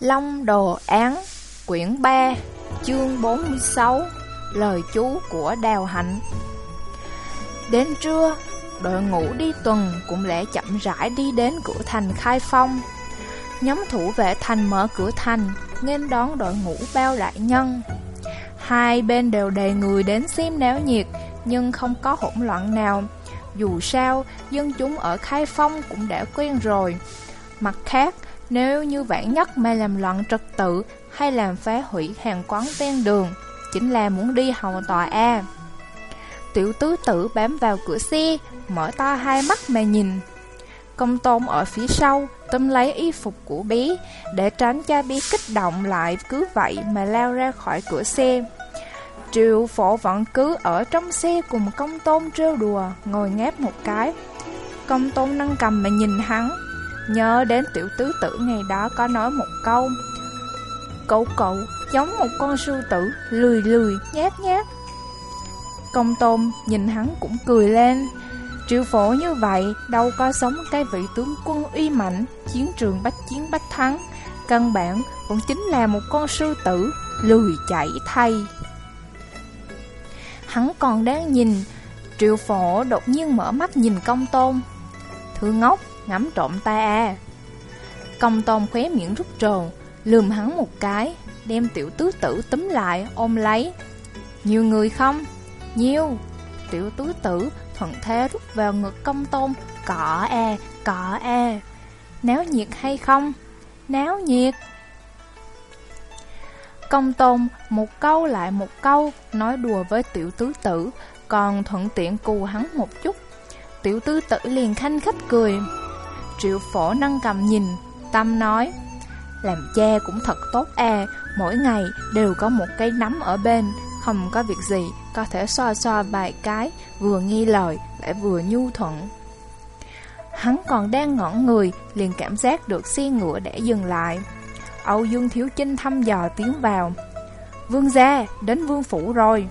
Long Đồ Án Quyển 3 Chương 46 Lời chú của Đào Hạnh. Đến trưa, đội ngũ đi tuần cũng lẽ chậm rãi đi đến cửa thành khai phong. Nhóm thủ vệ thành mở cửa thành, nghênh đón đội ngũ bao đại nhân. Hai bên đều đề người đến xem náo nhiệt, nhưng không có hỗn loạn nào. Dù sao, dân chúng ở khai phong cũng đã quen rồi. Mặt khác, nếu như vạn nhất mà làm loạn trật tự hay làm phá hủy hàng quán ven đường, chính là muốn đi hầu tòa A. Tiểu tứ tử bám vào cửa xe, mở to hai mắt mà nhìn. Công tôn ở phía sau, tâm lấy y phục của bé, để tránh cho bé kích động lại cứ vậy mà lao ra khỏi cửa xe. Triệu phổ vẫn cứ ở trong xe cùng công tôn trêu đùa, ngồi ngáp một cái. Công tôn nâng cầm mà nhìn hắn, Nhớ đến tiểu tứ tử ngày đó có nói một câu. Cậu cậu giống một con sư tử, Lười lười, nhát nhát. Công tôn nhìn hắn cũng cười lên. Triệu phổ như vậy, Đâu có sống cái vị tướng quân uy mạnh Chiến trường bách chiến bách thắng. Căn bản cũng chính là một con sư tử, Lười chạy thay. Hắn còn đáng nhìn, Triệu phổ đột nhiên mở mắt nhìn công tôn. Thư ngốc ngắm trộm ta à. Công tôn khóe miệng rút trồn, lườm hắn một cái, đem tiểu tứ tử túm lại, ôm lấy. Nhiều người không? Nhiều. Tiểu tứ tử thuận thế rút vào ngực công tôn, cọ e, cọ e. Náo nhiệt hay không? Náo nhiệt. Công tôn một câu lại một câu nói đùa với tiểu tứ tử, còn thuận tiện cù hắn một chút. Tiểu tứ tử liền khanh khách cười. Triệu phổ nâng cầm nhìn, tâm nói Làm cha cũng thật tốt à, mỗi ngày đều có một cây nắm ở bên Không có việc gì, có thể xoa xoa vài cái, vừa nghi lời, lại vừa nhu thuận. Hắn còn đang ngẩn người, liền cảm giác được xe ngựa để dừng lại. Âu Dương Thiếu Chinh thăm dò tiến vào. Vương gia, đến vương phủ rồi.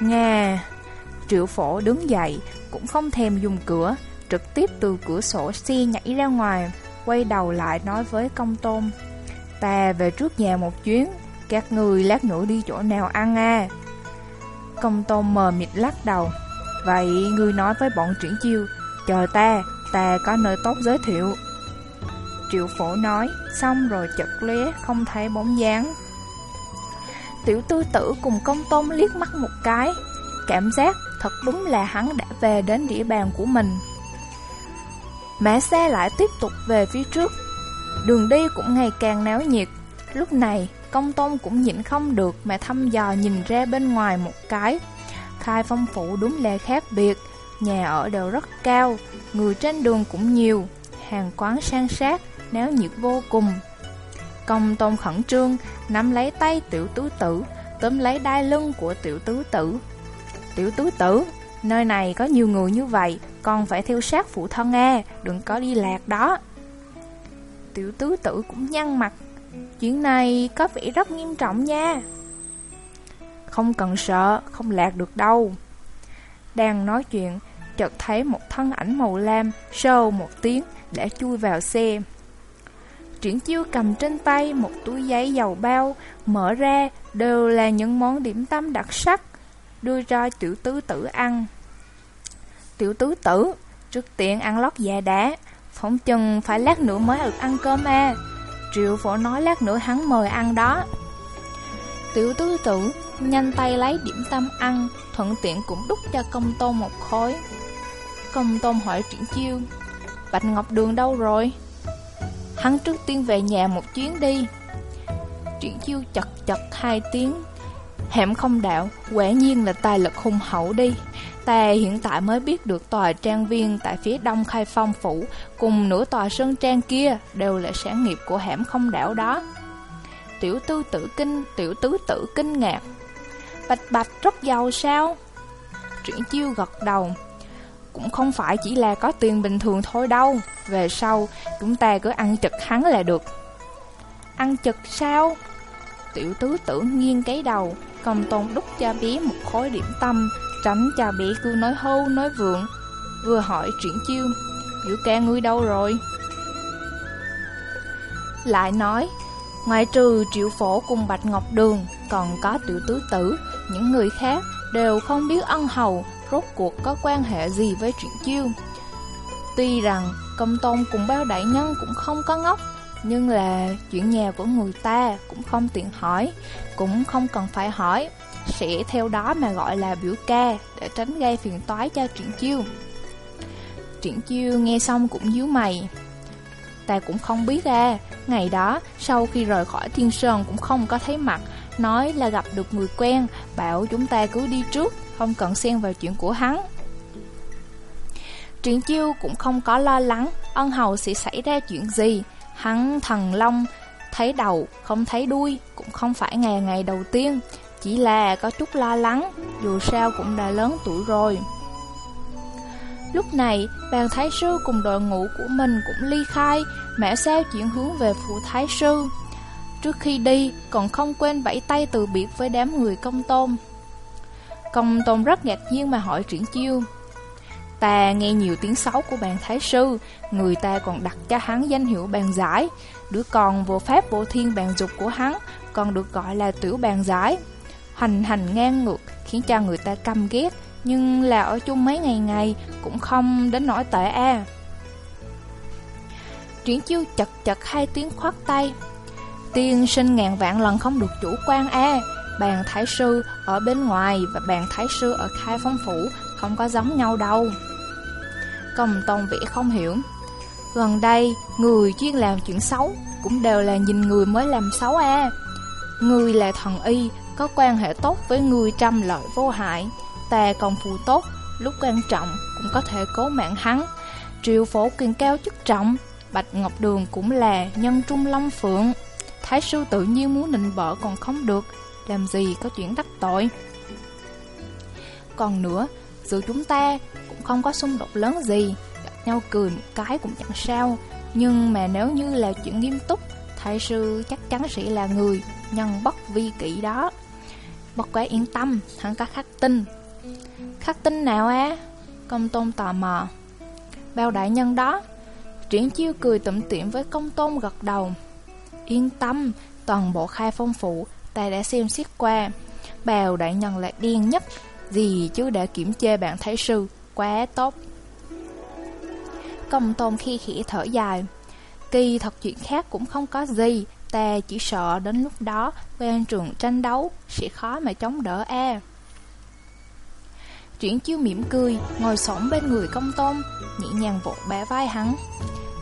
Nga Triệu phổ đứng dậy, cũng không thèm dùng cửa trực tiếp từ cửa sổ xe nhảy ra ngoài, quay đầu lại nói với công tôn. Ta về trước nhà một chuyến, các người lát nữa đi chỗ nào ăn à? Công tôn mờ mịt lắc đầu. Vậy ngươi nói với bọn triển chiêu, chờ ta, ta có nơi tốt giới thiệu. Triệu phổ nói, xong rồi chật lé, không thấy bóng dáng. Tiểu tư tử cùng công tôn liếc mắt một cái, cảm giác thật đúng là hắn đã về đến địa bàn của mình. Mã xe lại tiếp tục về phía trước. Đường đi cũng ngày càng náo nhiệt. Lúc này công tôn cũng nhịn không được Mà thăm dò nhìn ra bên ngoài một cái. Khai phong phủ đúng là khác biệt. Nhà ở đều rất cao, Người trên đường cũng nhiều. Hàng quán sang sát, Náo nhiệt vô cùng. Công tôn khẩn trương, Nắm lấy tay tiểu tứ tử Tóm lấy đai lưng của tiểu tứ tử. Tiểu tứ tử, Nơi này có nhiều người như vậy. Con phải theo sát phụ thân e Đừng có đi lạc đó. Tiểu tứ tử cũng nhăn mặt. Chuyện này có vẻ rất nghiêm trọng nha. Không cần sợ, Không lạc được đâu. Đang nói chuyện, Chợt thấy một thân ảnh màu lam Sâu một tiếng Đã chui vào xe. Triển chiêu cầm trên tay Một túi giấy dầu bao, Mở ra, đều là những món điểm tâm đặc sắc, Đưa cho tiểu tứ tử ăn. Tiểu tứ tử, trước tiện ăn lót dạ đá, phỏng chừng phải lát nữa mới được ăn cơm à. Triệu phổ nói lát nữa hắn mời ăn đó. Tiểu tứ tử nhanh tay lấy điểm tâm ăn, thuận tiện cũng đút cho công tôn một khối. Công tôn hỏi triển chiêu, Bạch Ngọc Đường đâu rồi? Hắn trước tiên về nhà một chuyến đi. Triển chiêu chật chật hai tiếng. Hẻm không đạo, quả nhiên là tài lực hùng hậu đi. Ta hiện tại mới biết được tòa trang viên tại phía đông khai phong phủ cùng nửa tòa sơn trang kia đều là sản nghiệp của hẻm không đảo đó. Tiểu tư tử kinh, tiểu tứ tử kinh ngạc. Bạch bạch rất giàu sao? Triển chiêu gật đầu. Cũng không phải chỉ là có tiền bình thường thôi đâu. Về sau, chúng ta cứ ăn chật hắn là được. Ăn chật sao? Tiểu tứ tử nghiêng cái đầu, cầm tôn đúc cho bé một khối điểm tâm, Tránh cha bé cứ nói hâu nói vượng. Vừa hỏi triển chiêu Biểu ca ngươi đâu rồi? Lại nói Ngoài trừ triệu phổ cùng Bạch Ngọc Đường, còn có tiểu tứ tử, những người khác đều không biết ân hầu rốt cuộc có quan hệ gì với chuyện chiêu. Tuy rằng công tôn cùng bao đại nhân cũng không có ngốc, nhưng là chuyện nhà của người ta cũng không tiện hỏi, cũng không cần phải hỏi, sẽ theo đó mà gọi là biểu ca để tránh gây phiền toái cho Triển Chiêu. Triển Chiêu nghe xong cũng nhíu mày. Ta cũng không biết ra. ngày đó sau khi rời khỏi Thiên Sơn cũng không có thấy mặt, nói là gặp được người quen, bảo chúng ta cứ đi trước, không cần xen vào chuyện của hắn. Triển Chiêu cũng không có lo lắng ân hầu sẽ xảy ra chuyện gì. Hắn thần long, thấy đầu, không thấy đuôi, cũng không phải ngày ngày đầu tiên. Chỉ là có chút lo lắng, dù sao cũng đã lớn tuổi rồi. Lúc này, bàn thái sư cùng đội ngũ của mình cũng ly khai, mẹ sao chuyển hướng về phủ thái sư. Trước khi đi, còn không quên vẫy tay từ biệt với đám người công tôn. Công tôn rất ngạc nhiên mà hỏi triển chiêu. Ta nghe nhiều tiếng xấu của bàn thái sư, người ta còn đặt cho hắn danh hiệu bàn giải. Đứa con vô pháp vô thiên bàn dục của hắn, còn được gọi là tiểu bàn giải. Hành hành ngang ngược, khiến cho người ta căm ghét, nhưng là ở chung mấy ngày ngày cũng không đến nỗi tệ a. À. Triển chiêu chật chật hai tiếng khoát tay. Tiên sinh ngàn vạn lần không được chủ quan a. À. Bàn thái sư ở bên ngoài và bàn thái sư ở khai phong phủ không có giống nhau đâu. Công tôn vĩ không hiểu. Gần đây, người chuyên làm chuyện xấu cũng đều là nhìn người mới làm xấu a. Người là thần y, có quan hệ tốt với người trăm lợi vô hại. Ta còn phù tốt, lúc quan trọng cũng có thể cố mạng hắn. Triệu phổ quyền cao chức trọng, Bạch Ngọc Đường cũng là nhân trung long phượng. Thái sư tự nhiên muốn nịnh bợ còn không được, làm gì có chuyện đắc tội. Còn nữa, giữa chúng ta cũng không có xung đột lớn gì, gặp nhau cười một cái cũng chẳng sao. Nhưng mà nếu như là chuyện nghiêm túc, thái sư chắc chắn sẽ là người nhân bất vi kỷ đó. Bất quá yên tâm, hắn có khắc tinh. Khắc tinh nào á? Công tôn tò mò. Bao đại nhân đó. Triển chiêu cười tụm tiệm với công tôn gật đầu. Yên tâm, toàn bộ khai phong phụ, ta đã xem xét qua. Bào đại nhân lại điên nhất, gì chứ đã kiểm chê bạn thái sư, quá tốt. Công tôn khi khỉ thở dài. Kỳ thật chuyện khác cũng không có gì, ta chỉ sợ đến lúc đó quan trường tranh đấu sẽ khó mà chống đỡ e Chuyển chiêu mỉm cười, ngồi xổm bên người công tôn, nhẹ nhàng vỗ bả vai hắn.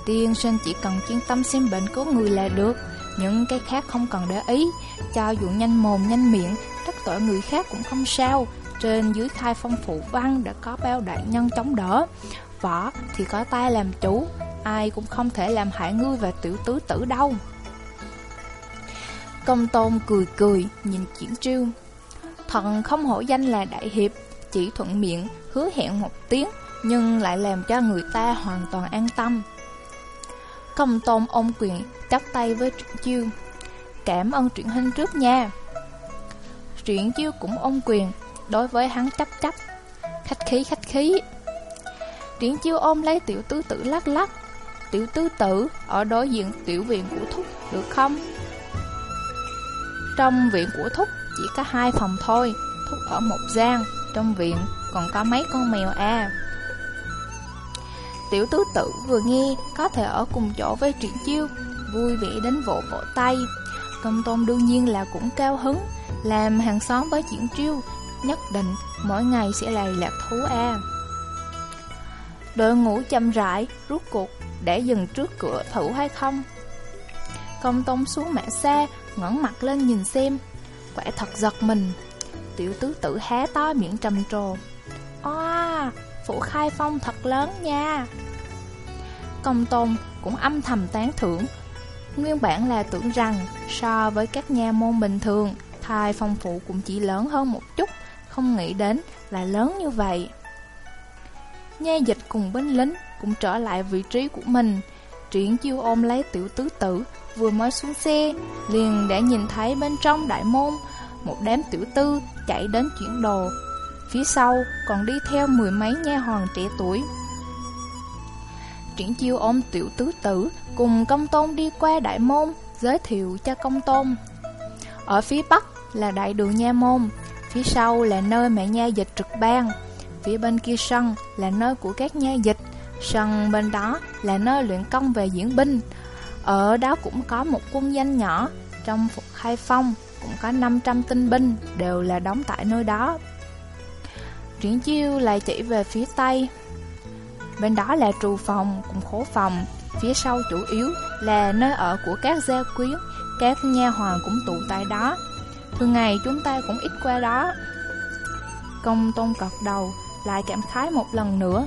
Tiên sinh chỉ cần chuyên tâm xem bệnh của người là được, những cái khác không cần để ý, cho dù nhanh mồm nhanh miệng, trách tội người khác cũng không sao. Trên dưới khai phong phụ văn đã có bao đại nhân chống đỡ, võ thì có tay làm chủ, ai cũng không thể làm hại ngươi và tiểu tứ tử đâu. Công tôn cười cười, nhìn triển triêu. Thần không hổ danh là đại hiệp, chỉ thuận miệng, hứa hẹn một tiếng, nhưng lại làm cho người ta hoàn toàn an tâm. Công tôn ôm quyền, chắp tay với Triển chiêu. Cảm ơn Triển hình trước nha. Triển chiêu cũng ôm quyền, đối với hắn chắp chắp, Khách khí khách khí. Triển chiêu ôm lấy tiểu tứ tử lắc lắc. Tiểu tứ tử ở đối diện tiểu viện của Thúc, được không? Trong viện của Thúc chỉ có hai phòng thôi, Thúc ở một gian, trong viện còn có mấy con mèo à. Tiểu tứ tử vừa nghe có thể ở cùng chỗ với Triển Chiêu, vui vẻ đến vỗ vỗ tay. Công tôn đương nhiên là cũng cao hứng, làm hàng xóm với Triển Chiêu, nhất định mỗi ngày sẽ là lạc thú a. Đội ngũ chậm rãi, rút cuộc, để dừng trước cửa thử hay không? Công tôn xuống mẹ xa, ngẩng mặt lên nhìn xem, quả thật giật mình. Tiểu tứ tử há to miệng trầm trồ. Oa, phủ khai phong thật lớn nha. Công tôn cũng âm thầm tán thưởng. Nguyên bản là tưởng rằng so với các nhà môn bình thường, thai phong phụ cũng chỉ lớn hơn một chút, không nghĩ đến là lớn như vậy. Nha dịch cùng binh lính cũng trở lại vị trí của mình, triển chiêu ôm lấy tiểu tứ tử, vừa mới xuống xe, liền đã nhìn thấy bên trong đại môn một đám tiểu tư chạy đến chuyển đồ. Phía sau còn đi theo mười mấy nha hoàn trẻ tuổi. Triển chiêu ôm tiểu tứ tử cùng công tôn đi qua đại môn, giới thiệu cho công tôn. Ở phía bắc là đại đường Nha Môn, phía sau là nơi mẹ nha dịch trực ban, phía bên kia sân là nơi của các nha dịch, sân bên đó là nơi luyện công về diễn binh. Ở đó cũng có một quân danh nhỏ, trong phục khai phong cũng có 500 tinh binh, đều là đóng tại nơi đó. Triển chiêu lại chỉ về phía tây, Bên đó là trù phòng cùng khố phòng Phía sau chủ yếu là nơi ở của các gia quyến Các nha hoàng cũng tụ tại đó Thường ngày chúng ta cũng ít qua đó Công tôn cật đầu Lại cảm khái một lần nữa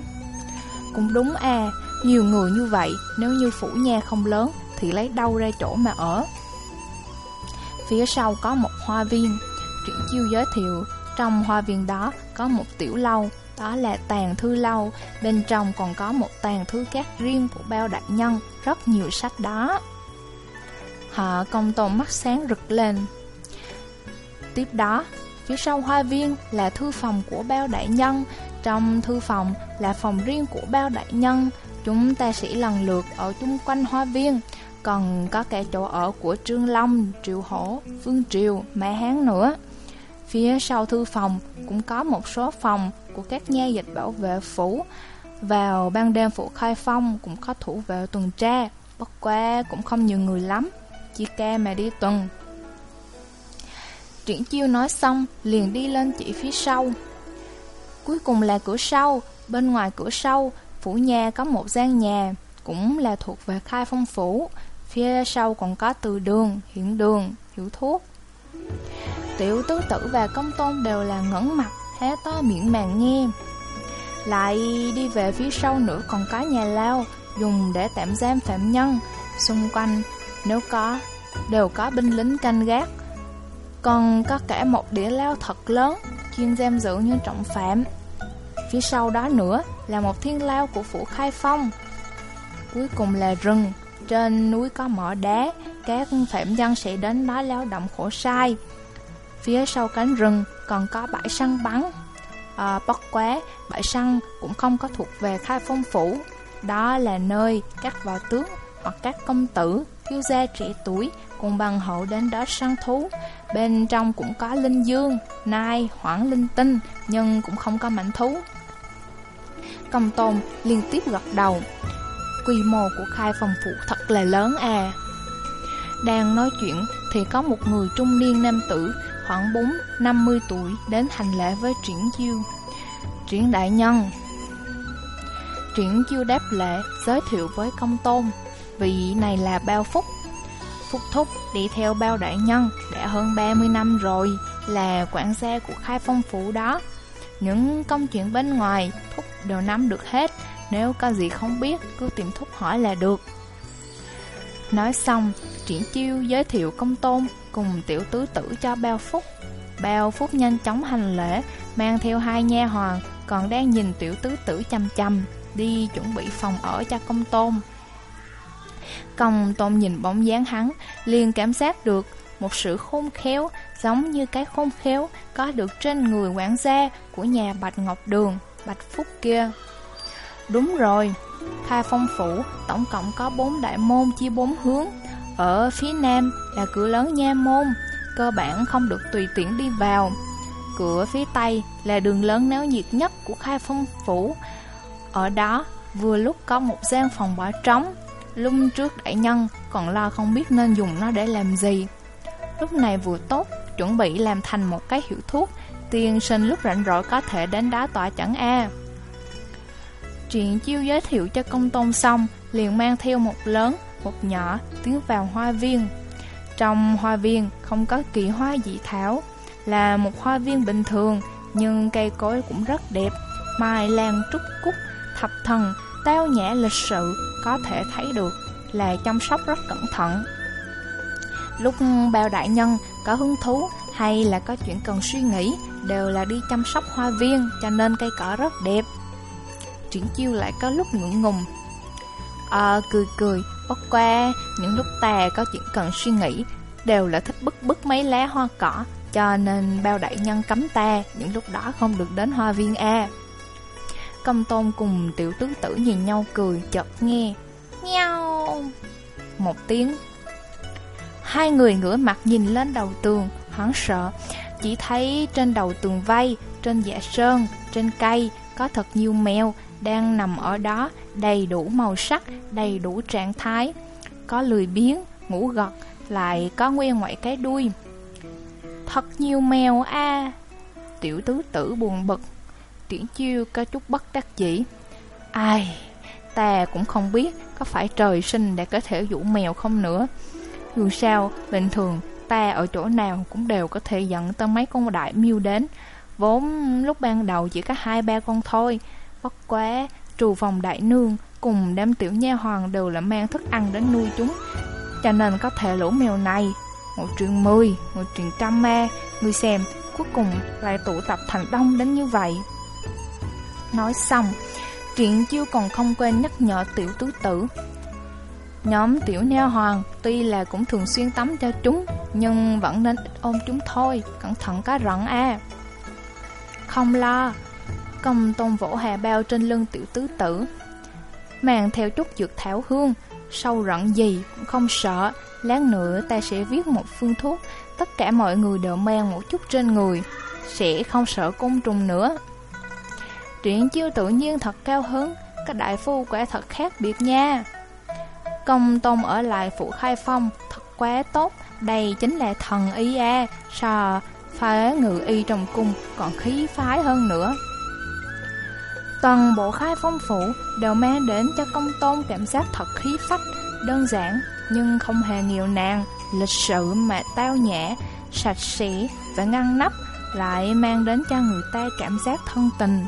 cũng đúng à Nhiều người như vậy Nếu như phủ nha không lớn Thì lấy đâu ra chỗ mà ở Phía sau có một hoa viên Triển chiêu giới thiệu Trong hoa viên đó có một tiểu lâu đó là tàn thư lâu, bên trong còn có một tàn thư các riêng của bao đại nhân, rất nhiều sách đó. Họ công tôn mắt sáng rực lên. Tiếp đó, phía sau hoa viên là thư phòng của bao đại nhân, trong thư phòng là phòng riêng của bao đại nhân. Chúng ta sẽ lần lượt ở chung quanh hoa viên, còn có cả chỗ ở của Trương Long, Triệu Hổ, Phương Triều, Mã Hán nữa. Phía sau thư phòng cũng có một số phòng của các nha dịch bảo vệ phủ. Vào ban đêm phủ khai phong cũng có thủ vệ tuần tra, bất qua cũng không nhiều người lắm, chỉ ca mà đi tuần. Triển chiêu nói xong, liền đi lên chỉ phía sau. Cuối cùng là cửa sau, bên ngoài cửa sau, phủ nhà có một gian nhà, cũng là thuộc về khai phong phủ. Phía sau còn có từ đường, hiện đường, hiểu thuốc. Tiểu tứ tử và công tôn đều là ngẩn mặt hé to miệng màng nghe. Lại đi về phía sau nữa còn có nhà lao, dùng để tạm giam phạm nhân. Xung quanh, nếu có, đều có binh lính canh gác. Còn có cả một đĩa lao thật lớn, chuyên giam giữ như trọng phạm. Phía sau đó nữa là một thiên lao của phủ khai phong. Cuối cùng là rừng, trên núi có mỏ đá, các phạm nhân sẽ đến đó lao động khổ sai. Phía sau cánh rừng còn có bãi săn bắn. À, bất quá, bãi săn cũng không có thuộc về khai phong phủ. Đó là nơi các võ tướng hoặc các công tử, thiếu gia trẻ tuổi cùng bằng hậu đến đó săn thú. Bên trong cũng có linh dương, nai, hoảng linh tinh, nhưng cũng không có mảnh thú. Công tôn liên tiếp gật đầu. Quy mô của khai phòng phủ thật là lớn à. Đang nói chuyện thì có một người trung niên nam tử khoảng 4-50 tuổi đến hành lễ với Triển Chiêu. Triển Đại Nhân Triển Chiêu đáp lễ giới thiệu với công tôn, vị này là Bao Phúc. Phúc Thúc đi theo Bao Đại Nhân đã hơn 30 năm rồi, là quản gia của khai phong phủ đó. Những công chuyện bên ngoài, Thúc đều nắm được hết, nếu có gì không biết, cứ tìm Thúc hỏi là được. Nói xong, Triển Chiêu giới thiệu công tôn cùng tiểu tứ tử cho Bao Phúc. Bao Phúc nhanh chóng hành lễ, mang theo hai nha hoàng, còn đang nhìn tiểu tứ tử chăm chăm, đi chuẩn bị phòng ở cho công tôn. Công tôn nhìn bóng dáng hắn, liền cảm giác được một sự khôn khéo, giống như cái khôn khéo có được trên người quản gia của nhà Bạch Ngọc Đường, Bạch Phúc kia. Đúng rồi, Khai Phong Phủ tổng cộng có bốn đại môn chia bốn hướng, ở phía nam là cửa lớn nha môn, cơ bản không được tùy tiện đi vào. Cửa phía tây là đường lớn náo nhiệt nhất của khai phong phủ. Ở đó, vừa lúc có một gian phòng bỏ trống. Lung trước đại nhân còn lo không biết nên dùng nó để làm gì. Lúc này vừa tốt, chuẩn bị làm thành một cái hiệu thuốc. Tiên sinh lúc rảnh rỗi có thể đến đá tọa chẳng A. Chuyện chiêu giới thiệu cho công tôn xong, liền mang theo một lớn một nhỏ tiến vào hoa viên. Trong hoa viên không có kỳ hoa dị thảo, là một hoa viên bình thường, nhưng cây cối cũng rất đẹp, mai lan trúc cúc, thập thần, tao nhã lịch sự, có thể thấy được là chăm sóc rất cẩn thận. Lúc bao đại nhân có hứng thú hay là có chuyện cần suy nghĩ, đều là đi chăm sóc hoa viên, cho nên cây cỏ rất đẹp. Triển chiêu lại có lúc ngượng ngùng. À, cười cười, Bất qua, những lúc ta có chuyện cần suy nghĩ, đều là thích bức bức mấy lá hoa cỏ, cho nên bao đại nhân cấm ta những lúc đó không được đến hoa viên A. Công tôn cùng tiểu tướng tử nhìn nhau cười, chợt nghe, nhau một tiếng. Hai người ngửa mặt nhìn lên đầu tường, hoảng sợ. Chỉ thấy trên đầu tường vây, trên dạ sơn, trên cây, có thật nhiều mèo đang nằm ở đó, đầy đủ màu sắc, đầy đủ trạng thái. Có lười biếng, ngủ gật, lại có nguyên ngoại cái đuôi. Thật nhiều mèo a Tiểu tứ tử buồn bực tiễn chiêu có chút bất đắc dĩ Ai Ta cũng không biết Có phải trời sinh để có thể dụ mèo không nữa Dù sao Bình thường ta ở chỗ nào Cũng đều có thể dẫn tới mấy con đại miêu đến. Vốn lúc ban đầu chỉ có hai ba con thôi Bất quá Trù phòng đại nương Cùng đám tiểu nha hoàng đều là mang thức ăn đến nuôi chúng Cho nên có thể lũ mèo này một chuyện mười, một chuyện trăm ma Người xem cuối cùng lại tụ tập thành đông đến như vậy. Nói xong Triển chiêu còn không quên nhắc nhở tiểu tứ tử Nhóm tiểu nha hoàng tuy là cũng thường xuyên tắm cho chúng, Nhưng vẫn nên ít ôm chúng thôi, Cẩn thận cá rận a. Không lo Công tôn vỗ hà bao trên lưng tiểu tứ tử. Mang theo chút dược thảo hương, Sâu rận gì cũng không sợ, Lát nữa ta sẽ viết một phương thuốc, Tất cả mọi người đều mang một chút trên người, Sẽ không sợ côn trùng nữa. Triển chiêu tự nhiên thật cao hứng, Các đại phu quả thật khác biệt nha. Công tôn ở lại phủ khai phong Thật quá tốt. Đây chính là thần y a Sò phá ngự y trong cung Còn khí phái hơn nữa. Toàn bộ khai phong phủ Đều mang đến cho công tôn cảm giác thật khí phách Đơn giản nhưng không hề nghèo nàn, lịch sự mà tao nhã, sạch sẽ và ngăn nắp, lại mang đến cho người ta cảm giác thân tình.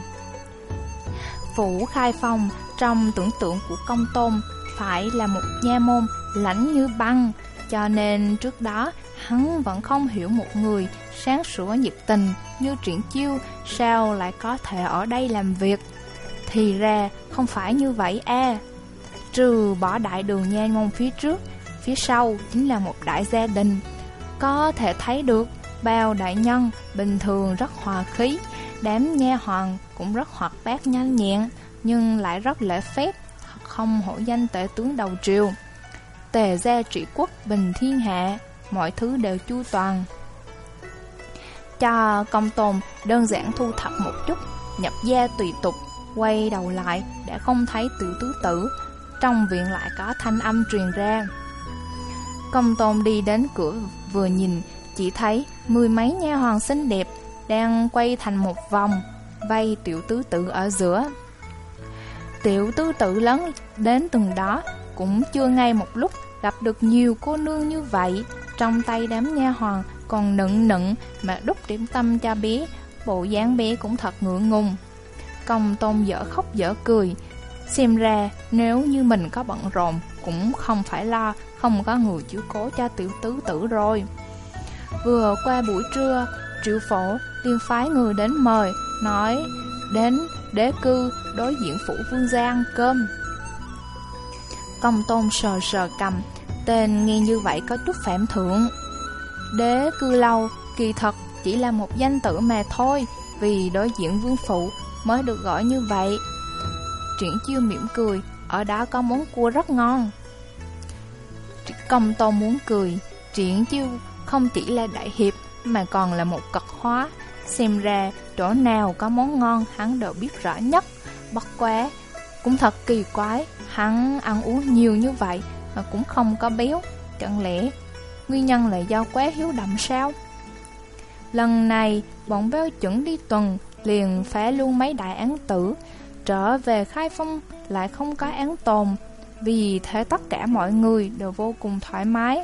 Phủ khai phong trong tưởng tượng của công tôn phải là một nha môn lãnh như băng, cho nên trước đó hắn vẫn không hiểu một người sáng sủa nhiệt tình như triển chiêu sao lại có thể ở đây làm việc. Thì ra không phải như vậy a. Trừ bỏ đại đường nha môn phía trước Phía sau chính là một đại gia đình. Có thể thấy được Bao đại nhân bình thường rất hòa khí Đám nha hoàng cũng rất hoạt bát nhanh nhẹn Nhưng lại rất lễ phép. Không hổ danh tể tướng đầu triều. Tề gia trị quốc bình thiên hạ, Mọi thứ đều chu toàn. Cho công tồn đơn giản thu thập một chút, Nhập gia tùy tục, Quay đầu lại đã không thấy tiểu tứ tử, Trong viện lại có thanh âm truyền ra. Công tôn đi đến cửa, vừa nhìn, Chỉ thấy mười mấy nha hoàng xinh đẹp Đang quay thành một vòng, Vây tiểu tứ tử ở giữa. Tiểu tư tử lớn đến từng đó, Cũng chưa ngay một lúc Gặp được nhiều cô nương như vậy. Trong tay đám nha hoàng Còn nựng nựng mà đúc điểm tâm cho bé, Bộ dáng bé cũng thật ngượng ngùng. Công tôn dở khóc dở cười, Xem ra nếu như mình có bận rộn Cũng không phải lo, Không có người chiếu cố cho tiểu tứ tử rồi. Vừa qua buổi trưa, Triệu phổ liên phái người đến mời, Nói đến đế cư đối diện phủ vương gia ăn cơm. Công tôn sờ sờ cầm, Tên nghe như vậy có chút phạm thượng. Đế cư lâu, Kỳ thật chỉ là một danh tử mà thôi, Vì đối diện vương phụ mới được gọi như vậy. Triển chiêu mỉm cười, Ở đó có món cua rất ngon. Công tôn muốn cười, Triển chiêu không chỉ là đại hiệp Mà còn là một cật hóa. Xem ra chỗ nào có món ngon Hắn đều biết rõ nhất. Bất quá, Cũng thật kỳ quái, Hắn ăn uống nhiều như vậy Mà cũng không có béo. Chẳng lẽ Nguyên nhân là do quá hiếu đậm sao? Lần này, Bọn béo chuẩn đi tuần Liền phá luôn mấy đại án tử. Trở về khai phong lại không có án tồn, Vì thế tất cả mọi người đều vô cùng thoải mái.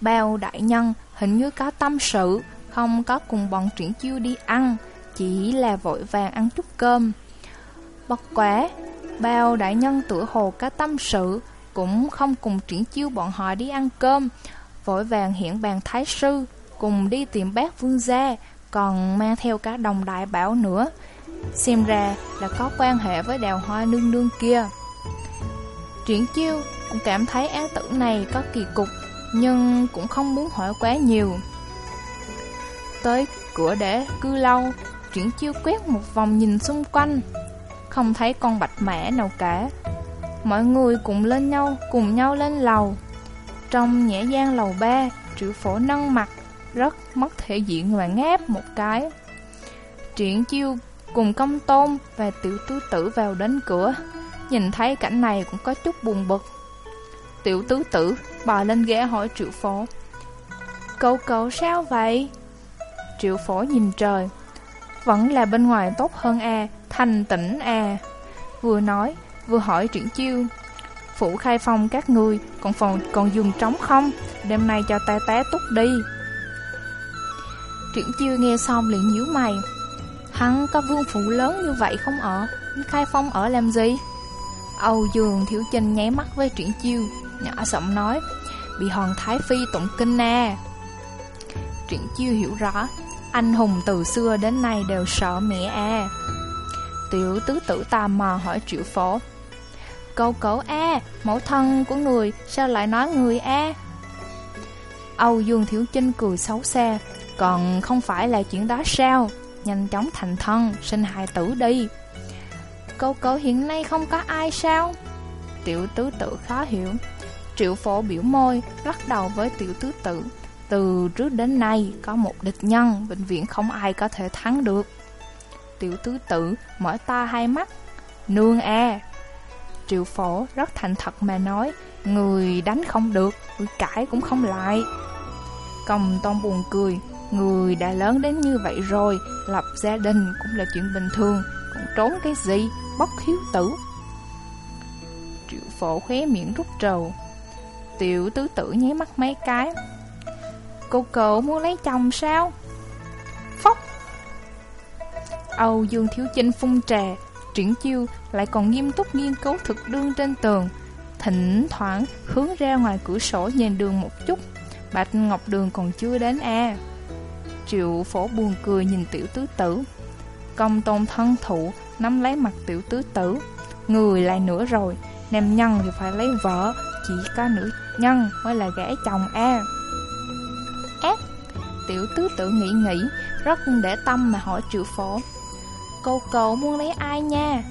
Bao đại nhân hình như có tâm sự không có cùng bọn triển chiêu đi ăn, Chỉ là vội vàng ăn chút cơm. Bất quá, Bao đại nhân tựa hồ cá tâm sự, Cũng không cùng triển chiêu bọn họ đi ăn cơm. Vội vàng hiện bàn thái sư, Cùng đi tìm bác vương gia, Còn mang theo cả đồng đại bảo nữa. Xem ra là có quan hệ với đào hoa nương nương kia. Triển chiêu cũng cảm thấy án tử này có kỳ cục, Nhưng cũng không muốn hỏi quá nhiều. Tới cửa để cư lâu Triển chiêu quét một vòng nhìn xung quanh Không thấy con bạch mã nào cả Mọi người cùng lên nhau, cùng nhau lên lầu Trong nhã gian lầu ba, triệu phổ nâng mặt, rất mất thể diện và ngáp một cái. Triển chiêu cùng công tôn và tiểu tứ tử vào đến cửa, nhìn thấy cảnh này cũng có chút buồn bực. Tiểu tứ tử bò lên ghế hỏi triệu phổ, Cậu cậu sao vậy? Triệu phổ nhìn trời, vẫn là bên ngoài tốt hơn a thành tỉnh a. Vừa nói, vừa hỏi triển chiêu, Phủ khai phong các người Còn phòng còn dùng trống không? Đêm nay cho ta té túc đi. Triển chiêu nghe xong liền nhíu mày. Hắn có vương phủ lớn như vậy không ở? Khai phong ở làm gì? Âu Dương Thiếu Chinh nháy mắt với triển chiêu Nhỏ giọng nói Bị hoàng Thái Phi tụng kinh à Triển chiêu hiểu rõ anh hùng từ xưa đến nay đều sợ mẹ à Tiểu tứ tử ta mò hỏi triệu phổ Câu cậu A, e, mẫu thân của người sao lại nói người A? Âu Dương Thiếu Chinh cười xấu xa, còn không phải là chuyện đó sao? Nhanh chóng thành thân, sinh hài tử đi. Câu cậu hiện nay không có ai sao? Tiểu tứ Tử khó hiểu. Triệu phổ biểu môi, lắc đầu với tiểu tứ Tử. Từ trước đến nay, có một địch nhân, bệnh viện không ai có thể thắng được. Tiểu tứ tử mở to hai mắt. Nương e Triệu phổ rất thành thật mà nói Người đánh không được, người cãi cũng không lại Công tôn buồn cười Người đã lớn đến như vậy rồi Lập gia đình cũng là chuyện bình thường Còn trốn cái gì, bất hiếu tử Triệu phổ khóe miệng rút trầu Tiểu tứ tử nháy mắt mấy cái Cô cậu muốn lấy chồng sao? Phóc Âu Dương Thiếu Chinh phun trà, triển chiêu lại còn nghiêm túc nghiên cứu thực đương trên tường. Thỉnh thoảng hướng ra ngoài cửa sổ nhìn đường một chút. Bạch Ngọc Đường còn chưa đến a. Triệu phổ buồn cười nhìn tiểu tứ tử. Công tôn thân thụ nắm lấy mặt tiểu tứ tử. Người lại nữa rồi, Nam nhân thì phải lấy vợ, Chỉ có nữ nhân mới là gã chồng a. Tiểu tứ tự nghĩ nghĩ Rất để tâm mà hỏi triệu phổ. Cô cậu muốn lấy ai nha?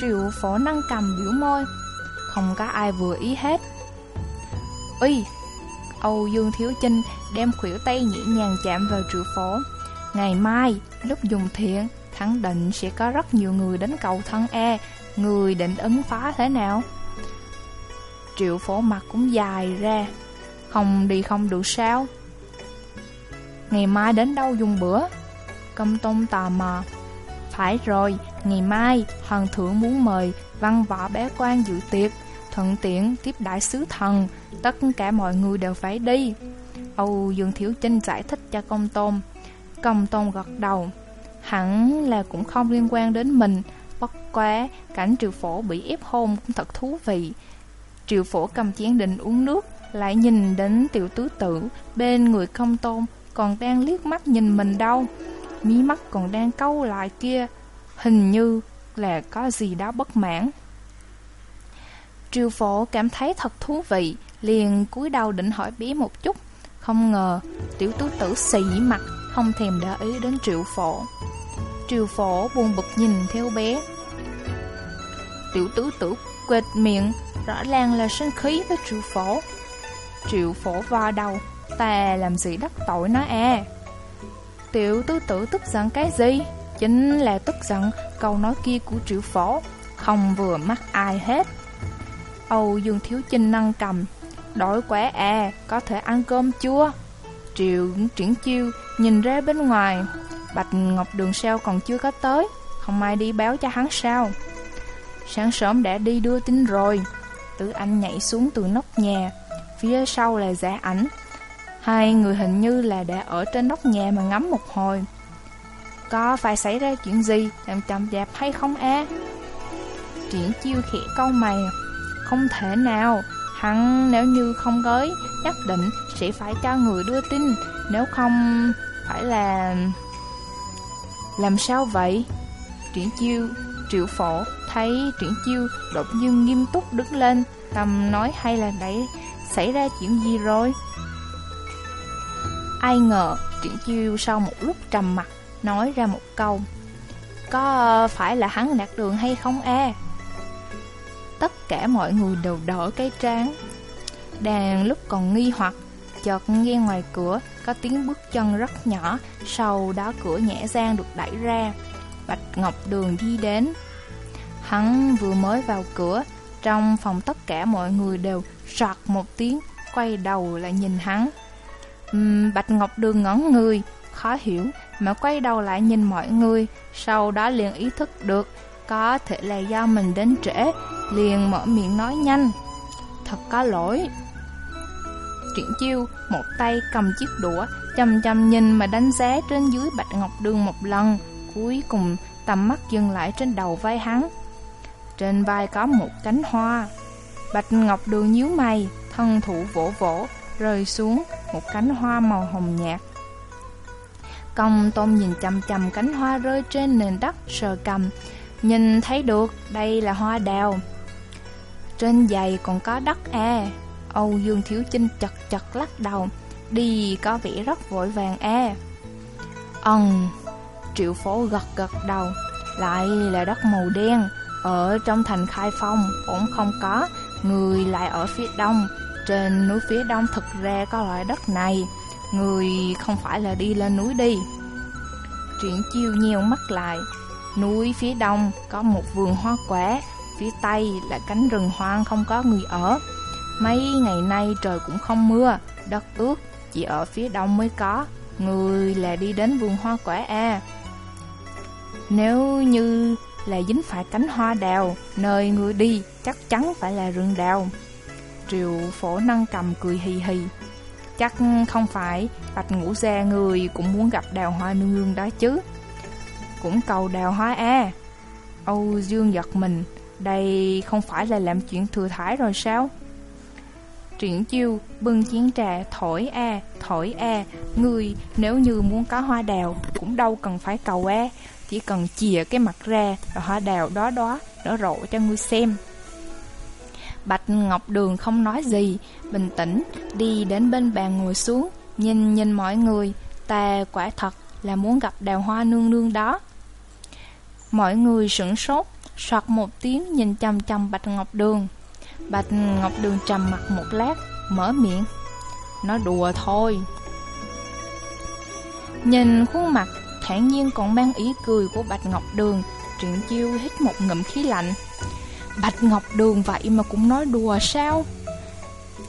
Triệu phổ nâng cầm biểu môi. Không có ai vừa ý hết. Uy Âu Dương Thiếu Chinh đem khuỷu tay nhẹ nhàng chạm vào triệu phổ. Ngày mai, lúc dùng thiện Khẳng định sẽ có rất nhiều người đến cầu thân E Người định ứng phá thế nào? Triệu phổ mặt cũng dài ra. Không đi không được sao? Ngày mai đến đâu dùng bữa Công tôn tò mò phải rồi, ngày mai, Hoàng thượng muốn mời văn võ bé quan dự tiệc, thuận tiện tiếp đại sứ thần, tất cả mọi người đều phải đi. Âu Dương Thiếu Chinh giải thích cho công tôn. Công tôn gật đầu, hẳn là cũng không liên quan đến mình, bất quá cảnh triệu phổ bị ép hôn cũng thật thú vị. Triệu phổ cầm chén định uống nước, lại nhìn đến tiểu tứ tử bên người công tôn, còn đang liếc mắt nhìn mình đâu mí mắt còn đang câu lại kia, hình như là có gì đó bất mãn. Triều phổ cảm thấy thật thú vị, liền cúi đầu định hỏi bé một chút. Không ngờ, tiểu tú tử xỉ mặt, không thèm để ý đến triệu phổ. Triều phổ buồn bực nhìn theo bé. Tiểu tứ tử quệt miệng, rõ ràng là sinh khí với triệu phổ. Triệu phổ vò đầu, ta làm gì đắc tội nó à. Tiểu tứ tử tức giận cái gì? Chính là tức giận câu nói kia của triệu phổ, không vừa mắt ai hết. Âu Dương Thiếu Chinh nâng cầm, đổi quẻ à, có thể ăn cơm chưa? Triệu triển chiêu nhìn ra bên ngoài, Bạch Ngọc Đường sao còn chưa có tới, không ai đi báo cho hắn sao? Sáng sớm đã đi đưa tin rồi, Tử Anh nhảy xuống từ nóc nhà, phía sau là giả ảnh, Hai người hình như là đã ở trên nóc nhà mà ngắm một hồi Có phải xảy ra chuyện gì làm chậm chạp hay không a? Triển chiêu khẽ câu mày Không thể nào Hắn nếu như không gới Nhất định sẽ phải cho người đưa tin Nếu không phải là... Làm sao vậy? Triển chiêu, triệu phổ Thấy triển chiêu đột nhiên nghiêm túc đứng lên tầm nói hay là đẩy Xảy ra chuyện gì rồi? Ai ngờ Triển Chiêu sau một lúc trầm mặt Nói ra một câu, Có phải là hắn lạc đường hay không e? Tất cả mọi người đều đỡ cái trán, Đang lúc còn nghi hoặc, Chợt nghe ngoài cửa Có tiếng bước chân rất nhỏ, Sau đó cửa nhẹ gian được đẩy ra, Bạch Ngọc Đường đi đến. Hắn vừa mới vào cửa, Trong phòng tất cả mọi người đều sọt một tiếng, Quay đầu lại nhìn hắn uhm, Bạch Ngọc Đường ngẩn người Khó hiểu mà quay đầu lại nhìn mọi người Sau đó liền ý thức được Có thể là do mình đến trễ Liền mở miệng nói nhanh. Thật có lỗi. Triển chiêu một tay cầm chiếc đũa Chầm chầm nhìn mà đánh giá trên dưới Bạch Ngọc Đường một lần Cuối cùng tầm mắt dừng lại trên đầu vai hắn. Trên vai có một cánh hoa. Bạch Ngọc Đường nhíu mày Thân thủ vỗ vỗ Rơi xuống một cánh hoa màu hồng nhạt. Công tôm nhìn chầm chầm cánh hoa rơi trên nền đất, sờ cầm, Nhìn thấy được đây là hoa đào. Trên giày còn có đất à Âu Dương Thiếu Chinh chật chật lắc đầu, Đi có vẻ rất vội vàng à Ân, Triệu phố gật gật đầu, Lại là đất màu đen, Ở trong thành Khai Phong, cũng không có, Người lại ở phía đông. Trên núi phía đông thực ra có loại đất này. Người không phải là đi lên núi đi. Triển chiêu nheo mắt lại. Núi phía đông có một vườn hoa quả, Phía tây là cánh rừng hoang không có người ở. Mấy ngày nay trời cũng không mưa, Đất ướt, Chỉ ở phía đông mới có. Người là đi đến vườn hoa quả à Nếu như là dính phải cánh hoa đào, Nơi người đi chắc chắn phải là rừng đào triệu phổ năng cầm cười hì hì. Chắc không phải Bạch ngũ gia người cũng muốn gặp đào hoa nương nương đó chứ. Cũng cầu đào hoa A. Âu Dương giật mình. Đây không phải là làm chuyện thừa thải rồi sao? Triển chiêu, bưng chén trà, thổi a thổi e. a Người nếu như muốn có hoa đào Cũng đâu cần phải cầu a Chỉ cần chìa cái mặt ra Rồi hoa đào đó đó, Nó rộ cho ngươi xem. Bạch Ngọc Đường không nói gì, bình tĩnh đi đến bên bàn ngồi xuống, nhìn nhìn mọi người, ta quả thật là muốn gặp đào hoa nương nương đó. Mọi người sửng sốt, soạt một tiếng nhìn chăm chăm Bạch Ngọc Đường. Bạch Ngọc Đường trầm mặt một lát, mở miệng. Nó đùa thôi. Nhìn khuôn mặt thản nhiên còn mang ý cười của Bạch Ngọc Đường, Truyện Chiêu hít một ngụm khí lạnh. Bạch Ngọc Đường vậy mà cũng nói đùa sao?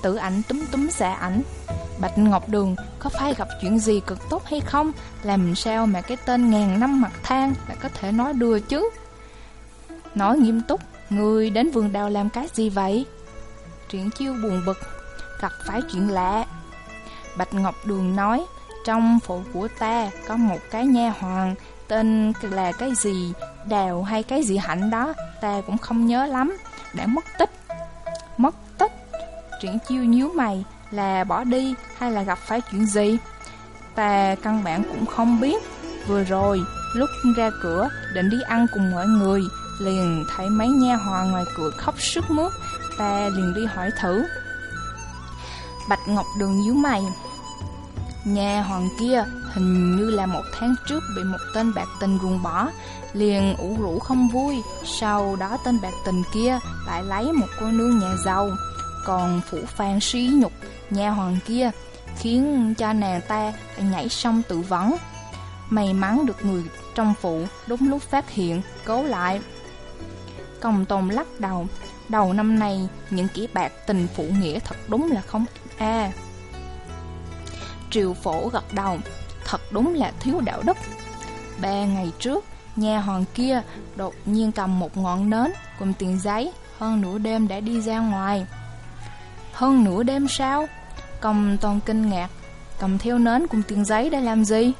Tử ảnh túm túm xạ ảnh. Bạch Ngọc Đường, có phải gặp chuyện gì cực tốt hay không? Làm sao mà cái tên ngàn năm mặt than lại có thể nói đùa chứ? Nói nghiêm túc, Người đến vườn đào làm cái gì vậy? Triển chiêu buồn bực, Gặp phải chuyện lạ. Bạch Ngọc Đường nói, Trong phủ của ta có một cái nha hoàng Tên là cái gì Đào hay cái gì hạnh đó, Ta cũng không nhớ lắm. Đã mất tích Mất tích. Triển chiêu nhíu mày Là bỏ đi hay là gặp phải chuyện gì? Ta căn bản cũng không biết. Vừa rồi, Lúc ra cửa, định đi ăn cùng mọi người, Liền thấy mấy nha hoàn ngoài cửa khóc sức mướt. Ta liền đi hỏi thử. Bạch Ngọc Đường nhíu mày. Nhà hoàng kia hình như là một tháng trước bị một tên bạc tình ruồng bỏ. Liền ủ rũ không vui, Sau đó tên bạc tình kia lại lấy một cô nương nhà giàu, Còn phủ phan suy nhục nhà hoàng kia, Khiến cho nàng ta phải nhảy sông tự vẫn. May mắn được người trong phụ đúng lúc phát hiện, Cố lại. Công tôn lắc đầu Đầu năm nay những kỹ bạc tình phụ nghĩa thật đúng là không a. Triều phổ gật đầu Thật đúng là thiếu đạo đức. Ba ngày trước, Nhà hoàng kia đột nhiên cầm một ngọn nến, Cùng tiền giấy, Hơn nửa đêm đã đi ra ngoài. Hơn nửa đêm sao Công toàn kinh ngạc, Cầm theo nến cùng tiền giấy để làm gì?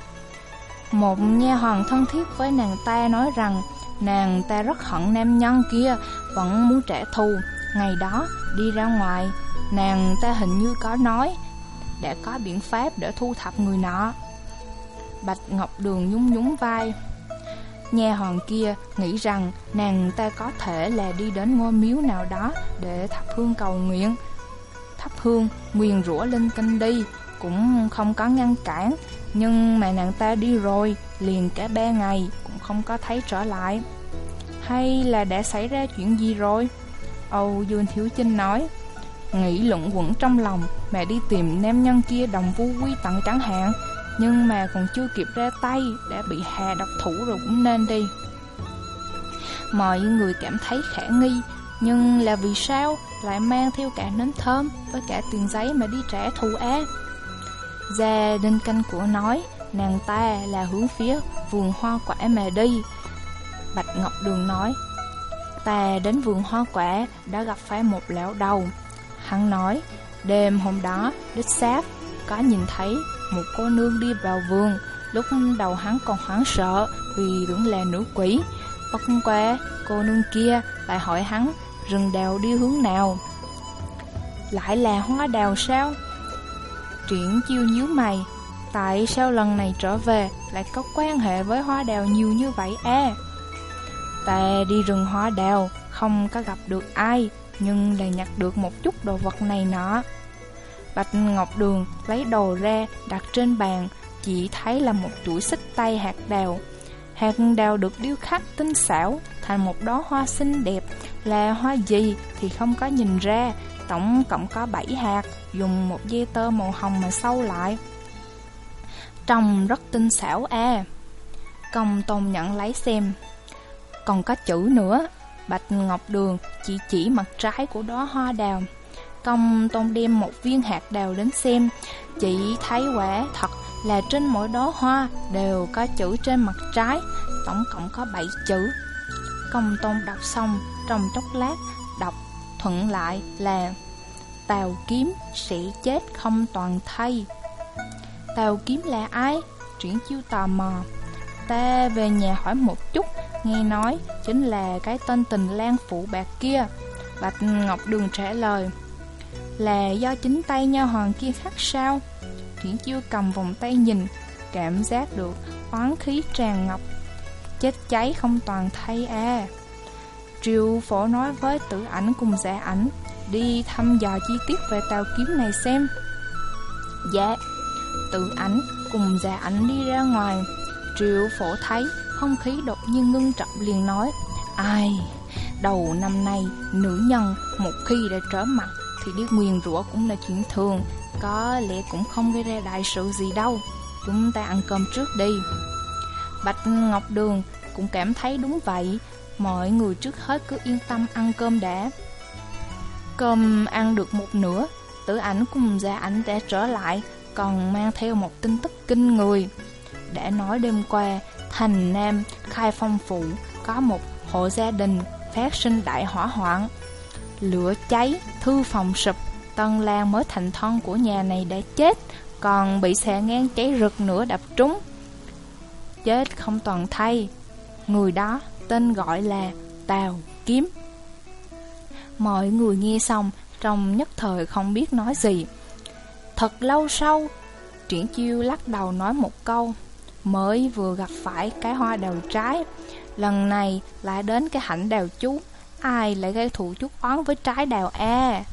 Một nha hoàng thân thiết với nàng ta nói rằng, Nàng ta rất hận nam nhân kia, Vẫn muốn trả thù. Ngày đó, đi ra ngoài, Nàng ta hình như có nói, đã có biện pháp để thu thập người nọ. Bạch Ngọc Đường nhún nhún vai. Nhà hoàng kia nghĩ rằng nàng ta có thể là đi đến ngôi miếu nào đó để thắp hương cầu nguyện. Thắp hương, nguyền rủa linh kinh đi, cũng không có ngăn cản. Nhưng mà nàng ta đi rồi, liền cả ba ngày cũng không có thấy trở lại. Hay là đã xảy ra chuyện gì rồi? Âu Dương Thiếu Chinh nói, nghĩ luận quẩn trong lòng mà đi tìm nam nhân kia đồng vu quy tận chẳng hạn. Nhưng mà còn chưa kịp ra tay đã bị hà độc thủ rồi cũng nên đi. Mọi người cảm thấy khả nghi, nhưng là vì sao lại mang theo cả nến thơm với cả tiền giấy mà đi trả thù á? Gia đình canh của nói, nàng ta là hướng phía vườn hoa quả mà đi. Bạch Ngọc Đường nói, ta đến vườn hoa quả đã gặp phải một lão đầu. Hắn nói, đêm hôm đó, đích Sáp có nhìn thấy một cô nương đi vào vườn. Lúc đầu hắn còn hoảng sợ vì tưởng là nữ quỷ. Bất quá, cô nương kia lại hỏi hắn rừng đào đi hướng nào. Lại là hoa đào sao? Triển chiêu nhíu mày, tại sao lần này trở về lại có quan hệ với hoa đào nhiều như vậy à? Ta đi rừng hoa đào, không có gặp được ai, nhưng lại nhặt được một chút đồ vật này nọ. Bạch Ngọc Đường lấy đồ ra đặt trên bàn, chỉ thấy là một chuỗi xích tay hạt đào. Hạt đào được điêu khắc tinh xảo thành một đóa hoa xinh đẹp, là hoa gì thì không có nhìn ra, tổng cộng có 7 hạt, dùng một dây tơ màu hồng mà sâu lại. Trông rất tinh xảo à. Công tôn nhận lấy xem. Còn có chữ nữa, Bạch Ngọc Đường chỉ chỉ mặt trái của đóa hoa đào. Công tôn đem một viên hạt đào đến xem, chỉ thấy quả thật là trên mỗi đóa hoa đều có chữ trên mặt trái, tổng cộng có 7 chữ. Công tôn đọc xong, trong chốc lát, đọc thuận lại là Tào kiếm sẽ chết không toàn thay. Tào kiếm là ai? Triển chiêu tò mò. Ta về nhà hỏi một chút, nghe nói chính là cái tên tình lan phụ bạc kia. Bạch Ngọc Đường trả lời là do chính tay nha hoàng kia khắc sao? Triển chiêu cầm vòng tay nhìn Cảm giác được oán khí tràn ngập. Chết cháy không toàn thay à. Triệu phổ nói với tử ảnh cùng giả ảnh Đi thăm dò chi tiết về tàu kiếm này xem. Dạ. Tự ảnh cùng giả ảnh đi ra ngoài. Triệu phổ thấy không khí đột nhiên ngưng trọng liền nói Ai Đầu năm nay, nữ nhân một khi đã trở mặt thì đi nguyền rủa cũng là chuyện thường, có lẽ cũng không gây ra đại sự gì đâu. Chúng ta ăn cơm trước đi. Bạch Ngọc Đường cũng cảm thấy đúng vậy, mọi người trước hết cứ yên tâm ăn cơm đã. Cơm ăn được một nửa, tử ảnh cùng gia ảnh đã trở lại, còn mang theo một tin tức kinh người. Đã nói đêm qua, thành Nam, Khai Phong Phụ có một hộ gia đình phát sinh đại hỏa hoạn. Lửa cháy, thư phòng sụp, Tân Lan mới thành thân của nhà này đã chết, còn bị xà ngang cháy rực nữa đập trúng. Chết không toàn thay, người đó tên gọi là Tào Kiếm. Mọi người nghe xong, trong nhất thời không biết nói gì. Thật lâu sau, Triển Chiêu lắc đầu nói một câu, mới vừa gặp phải cái hoa đào trái, Lần này lại đến cái hạnh đào chú Ai lại gây thủ chút oán với trái đào a